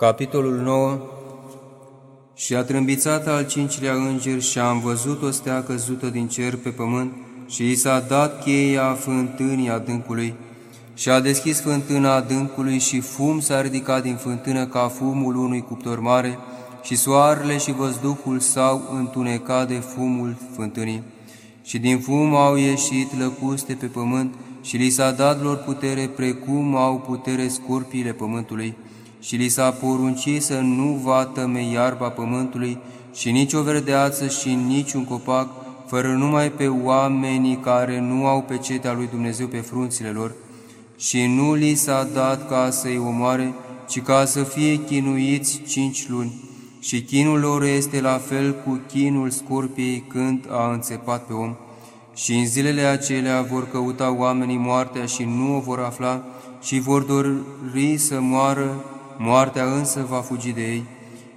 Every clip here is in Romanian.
Capitolul 9 Și a trâmbițat al cincilea înger și am văzut o stea căzută din cer pe pământ și i s-a dat cheia fântânii adâncului și a deschis fântâna adâncului și fum s-a ridicat din fântână ca fumul unui cuptor mare și soarele și văzduhul s-au întunecat de fumul fântânii. Și din fum au ieșit lăcuste pe pământ și li s-a dat lor putere precum au putere scorpiile pământului și li s-a poruncit să nu vatăme iarba pământului și nici o verdeață și nici un copac, fără numai pe oamenii care nu au pe cetea lui Dumnezeu pe frunțile lor, și nu li s-a dat ca să-i omoare, ci ca să fie chinuiți cinci luni. Și chinul lor este la fel cu chinul scorpiei când a înțepat pe om. Și în zilele acelea vor căuta oamenii moartea și nu o vor afla, și vor dori să moară moartea însă va fugi de ei,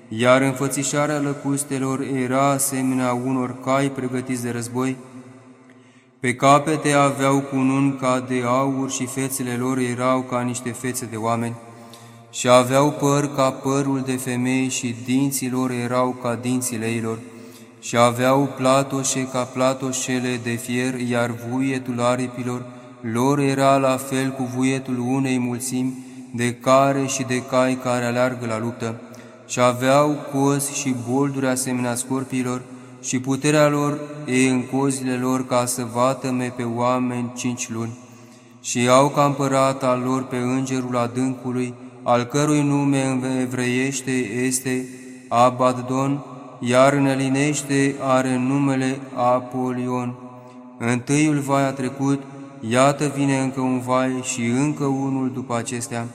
iar înfățișarea lăcustelor era asemenea unor cai pregătiți de război. Pe capete aveau cununi ca de aur și fețele lor erau ca niște fețe de oameni și aveau păr ca părul de femei și dinții lor erau ca dinții leilor și aveau platoșe ca platoșele de fier, iar vuietul aripilor lor era la fel cu vuietul unei mulțimi, de care și de cai care aleargă la luptă, și aveau cozi și bolduri asemenea scorpiilor, și puterea lor e în cozile lor ca să vatăme pe oameni cinci luni. Și au ca împărat al lor pe îngerul adâncului, al cărui nume în evreiește este Abaddon, iar în elinește are numele Apolion. Întâiul vai a trecut, iată vine încă un vai și încă unul după acestea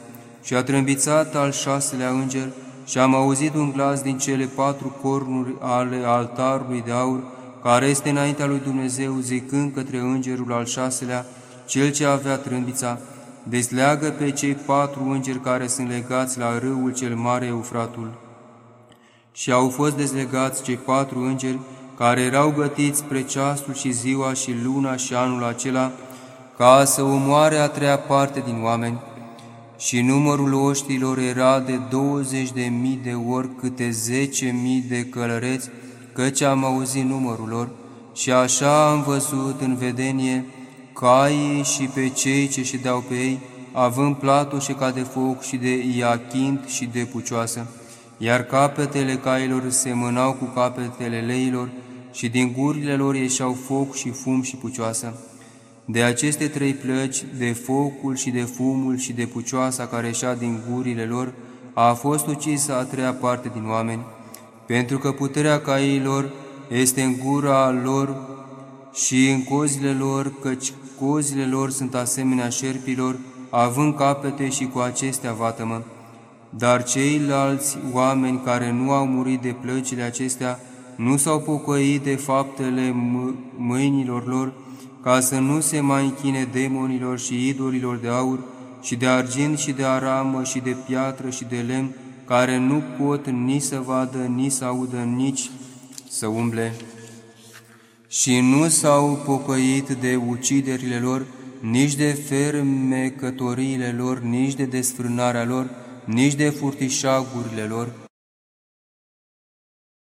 și a trâmbițat al șaselea înger și am auzit un glas din cele patru cornuri ale altarului de aur, care este înaintea lui Dumnezeu, zicând către îngerul al șaselea, cel ce avea trâmbița, dezleagă pe cei patru îngeri care sunt legați la râul cel mare Eufratul. Și au fost dezlegați cei patru îngeri care erau gătiți spre ceasul și ziua și luna și anul acela, ca să omoare a treia parte din oameni, și numărul oștilor era de douăzeci de mii de ori câte zece mii de călăreți, căci am auzit numărul lor, și așa am văzut în vedenie caii și pe cei ce ședeau pe ei, având platoșe ca de foc și de iachint și de pucioasă, iar capetele cailor semănau cu capetele leilor și din gurile lor ieșeau foc și fum și pucioasă. De aceste trei plăci, de focul și de fumul și de pucioasa care ieșea din gurile lor, a fost ucisă a treia parte din oameni, pentru că puterea cailor este în gura lor și în cozile lor, căci cozile lor sunt asemenea șerpilor, având capete și cu acestea vatămă. Dar ceilalți oameni care nu au murit de plăcile acestea, nu s-au pocăit de faptele mâinilor lor, ca să nu se mai închine demonilor și idolilor de aur și de argint și de aramă și de piatră și de lemn, care nu pot nici să vadă, nici să audă, nici să umble. Și nu s-au pocăit de uciderile lor, nici de fermecătoriile lor, nici de desfrânarea lor, nici de furtișagurile lor,